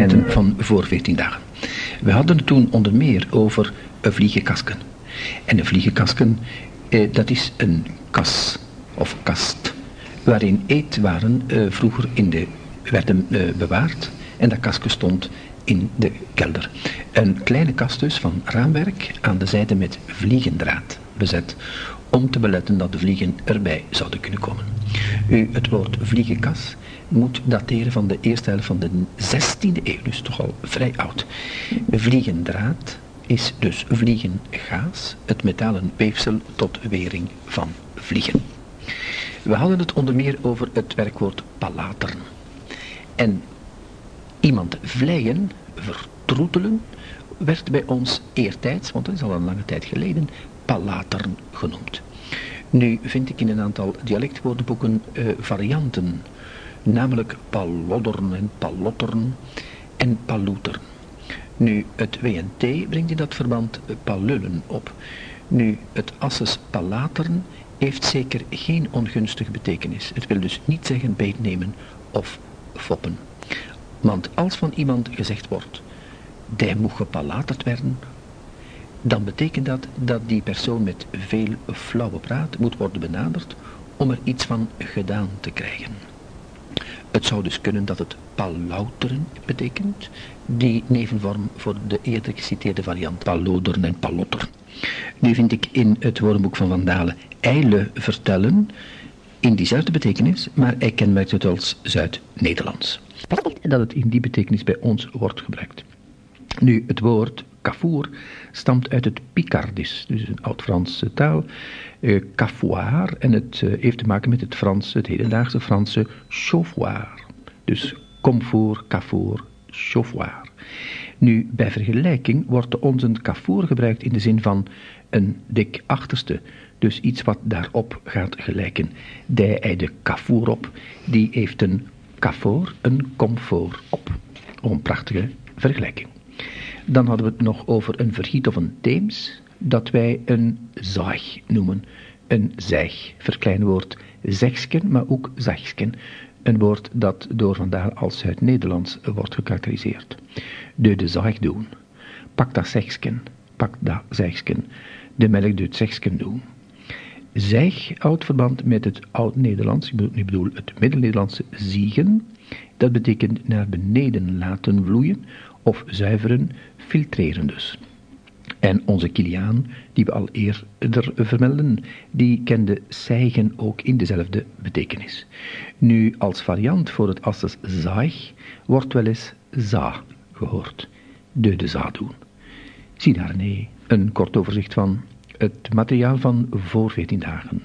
En van voor 14 dagen. We hadden het toen onder meer over een vliegenkasken. En een vliegenkasken, eh, dat is een kas of kast, waarin eetwaren eh, vroeger in de, werden eh, bewaard. En dat kastje stond in de kelder. Een kleine kast dus van raamwerk aan de zijde met vliegendraad bezet, om te beletten dat de vliegen erbij zouden kunnen komen. U, het woord vliegenkas moet dateren van de eerste helft van de 16e eeuw, dus toch al vrij oud. Vliegendraad is dus vliegengaas, het metalen weefsel tot wering van vliegen. We hadden het onder meer over het werkwoord palateren. En iemand vleien, vertroetelen, werd bij ons eertijds, want dat is al een lange tijd geleden, palateren genoemd. Nu vind ik in een aantal dialectwoordenboeken uh, varianten, namelijk palodderen en palotteren en paloeteren. Nu, het WNT brengt in dat verband palullen op. Nu, het asses palateren heeft zeker geen ongunstige betekenis. Het wil dus niet zeggen beetnemen of foppen. Want als van iemand gezegd wordt, die moet gepalaterd werden, dan betekent dat dat die persoon met veel flauwe praat moet worden benaderd om er iets van gedaan te krijgen. Het zou dus kunnen dat het palauteren betekent, die nevenvorm voor de eerder geciteerde variant paloderen en palotter. Nu vind ik in het woordenboek van Van Dalen eile vertellen in diezelfde betekenis, maar hij kenmerkt het als Zuid-Nederlands. Dat het in die betekenis bij ons wordt gebruikt. Nu, het woord Cafour stamt uit het Picardis, dus een oud-Franse taal, eh, cafoir, en het eh, heeft te maken met het Franse, het hedendaagse Franse chauffoir. Dus comfort, cafour, chauffoir. Nu, bij vergelijking wordt de onze cafour gebruikt in de zin van een dik achterste, dus iets wat daarop gaat gelijken. Die hij de cafour op, die heeft een cafour, een comfort op. een prachtige vergelijking. Dan hadden we het nog over een vergiet of een theems, dat wij een zaag noemen. Een zeg, verkleinwoord zegsken, maar ook zagsken. Een woord dat door vandaag als Zuid-Nederlands wordt gekarakteriseerd. De de zaag doen. Pak dat zegsken, pak dat zegsken. De melk doet zegsken doen. Zeg houdt verband met het oud-Nederlands, ik bedoel het Middel-Nederlandse ziegen. Dat betekent naar beneden laten vloeien of zuiveren, filtreren dus. En onze Kiliaan, die we al eerder vermelden, die kende zijgen ook in dezelfde betekenis. Nu, als variant voor het asses zaag, wordt wel eens za gehoord. De de za doen. Zie daar nee, een kort overzicht van het materiaal van voor 14 dagen.